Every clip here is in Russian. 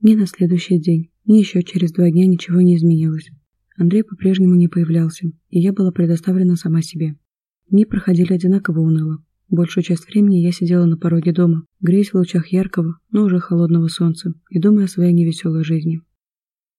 Ни на следующий день, ни еще через два дня ничего не изменилось. Андрей по-прежнему не появлялся, и я была предоставлена сама себе. Дни проходили одинаково уныло. Большую часть времени я сидела на пороге дома, греясь в лучах яркого, но уже холодного солнца, и думая о своей невеселой жизни.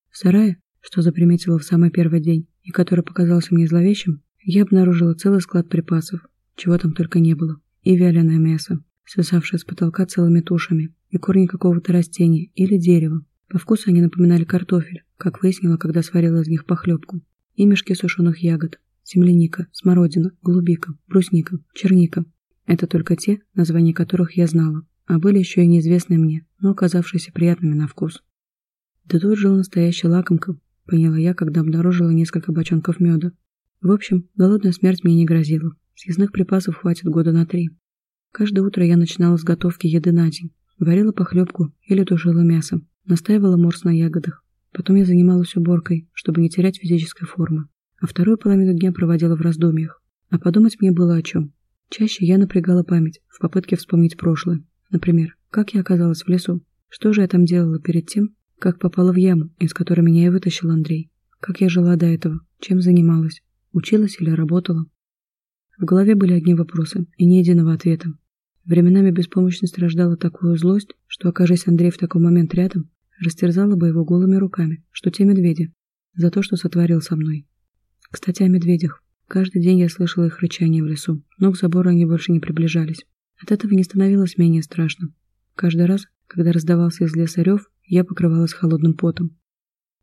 В сарае, что заприметила в самый первый день, и который показался мне зловещим, я обнаружила целый склад припасов, чего там только не было, и вяленое мясо, свисавшее с потолка целыми тушами, и корни какого-то растения или дерева. По вкусу они напоминали картофель, как выяснила, когда сварила из них похлебку, и мешки сушеных ягод, земляника, смородина, голубика, брусника, черника. Это только те, названия которых я знала, а были еще и неизвестные мне, но оказавшиеся приятными на вкус. Да тут жил настоящий лакомка, поняла я, когда обнаружила несколько бочонков меда. В общем, голодная смерть мне не грозила. Съездных припасов хватит года на три. Каждое утро я начинала с готовки еды на день. Варила похлебку или тушила мясо. Настаивала морс на ягодах. Потом я занималась уборкой, чтобы не терять физической формы. А вторую половину дня проводила в раздумьях. А подумать мне было о чем. Чаще я напрягала память в попытке вспомнить прошлое. Например, как я оказалась в лесу? Что же я там делала перед тем, как попала в яму, из которой меня и вытащил Андрей? Как я жила до этого? Чем занималась? Училась или работала? В голове были одни вопросы и ни единого ответа. Временами беспомощность рождала такую злость, что, окажись Андрей в такой момент рядом, растерзала бы его голыми руками, что те медведи, за то, что сотворил со мной. Кстати, о медведях. Каждый день я слышала их рычание в лесу, но к забору они больше не приближались. От этого не становилось менее страшно. Каждый раз, когда раздавался из леса рев, я покрывалась холодным потом.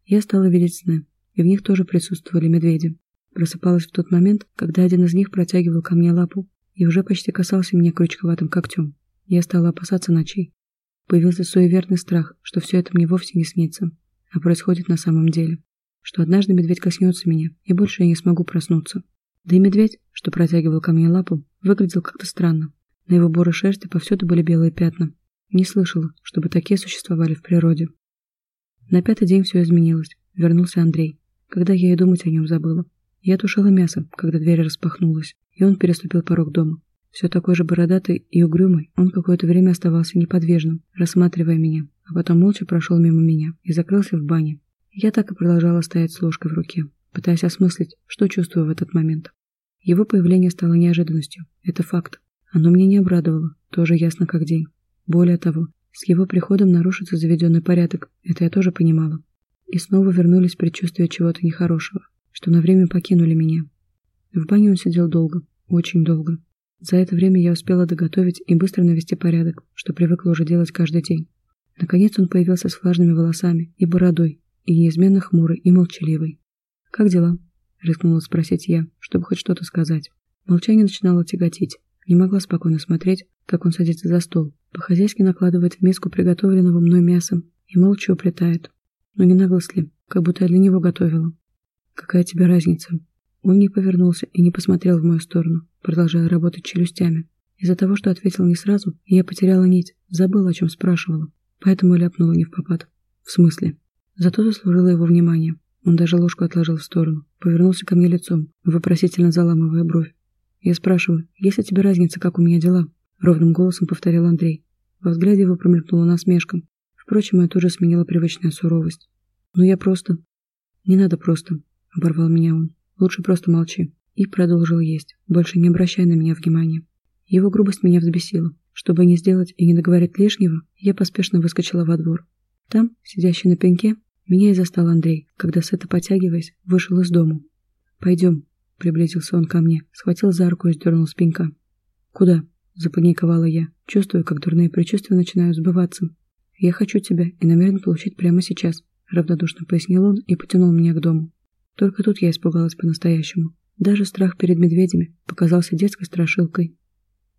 Я стала видеть сны, и в них тоже присутствовали медведи. Просыпалась в тот момент, когда один из них протягивал ко мне лапу и уже почти касался меня крючковатым когтем. Я стала опасаться ночей. Появился суеверный страх, что все это мне вовсе не снится, а происходит на самом деле. Что однажды медведь коснется меня, и больше я не смогу проснуться. Да и медведь, что протягивал ко мне лапу, выглядел как-то странно. На его бурой шерсти повсюду были белые пятна. Не слышала, чтобы такие существовали в природе. На пятый день все изменилось. Вернулся Андрей. Когда я и думать о нем забыла. Я тушила мясо, когда дверь распахнулась, и он переступил порог дома. Все такой же бородатый и угрюмый, он какое-то время оставался неподвижным, рассматривая меня, а потом молча прошел мимо меня и закрылся в бане. Я так и продолжала стоять с ложкой в руке, пытаясь осмыслить, что чувствую в этот момент. Его появление стало неожиданностью. Это факт. Оно мне не обрадовало, тоже ясно как день. Более того, с его приходом нарушится заведенный порядок, это я тоже понимала. И снова вернулись предчувствия чего-то нехорошего, что на время покинули меня. В бане он сидел долго, очень долго. За это время я успела доготовить и быстро навести порядок, что привыкла уже делать каждый день. Наконец он появился с влажными волосами и бородой, и неизменно хмурый и молчаливый. «Как дела?» — рискнула спросить я, чтобы хоть что-то сказать. Молчание начинало тяготить. Не могла спокойно смотреть, как он садится за стол, по-хозяйски накладывает в миску приготовленного мной мяса и молча уплетает. Но не наглость ли, как будто я для него готовила. «Какая тебе разница?» Он не повернулся и не посмотрел в мою сторону, продолжая работать челюстями. Из-за того, что ответил не сразу, я потеряла нить, забыла, о чем спрашивала. Поэтому ляпнула не в попад. В смысле? Зато заслужила его внимание. Он даже ложку отложил в сторону, повернулся ко мне лицом, вопросительно заламывая бровь. Я спрашиваю, есть ли тебе разница, как у меня дела? Ровным голосом повторил Андрей. Во взгляде его промелькнула насмешка. Впрочем, это уже сменила привычная суровость. Но я просто... Не надо просто, оборвал меня он. Лучше просто молчи. И продолжил есть, больше не обращая на меня внимания. Его грубость меня взбесила. Чтобы не сделать и не договорить лишнего, я поспешно выскочила во двор. Там, сидящий на пеньке, меня и застал Андрей, когда, сыто потягиваясь, вышел из дому. «Пойдем», Приблизился он ко мне, схватил за руку и сдернул с пенька. «Куда?» – запаниковала я, чувствуя, как дурные предчувствия начинают сбываться. «Я хочу тебя и намерен получить прямо сейчас», – равнодушно пояснил он и потянул меня к дому. Только тут я испугалась по-настоящему. Даже страх перед медведями показался детской страшилкой.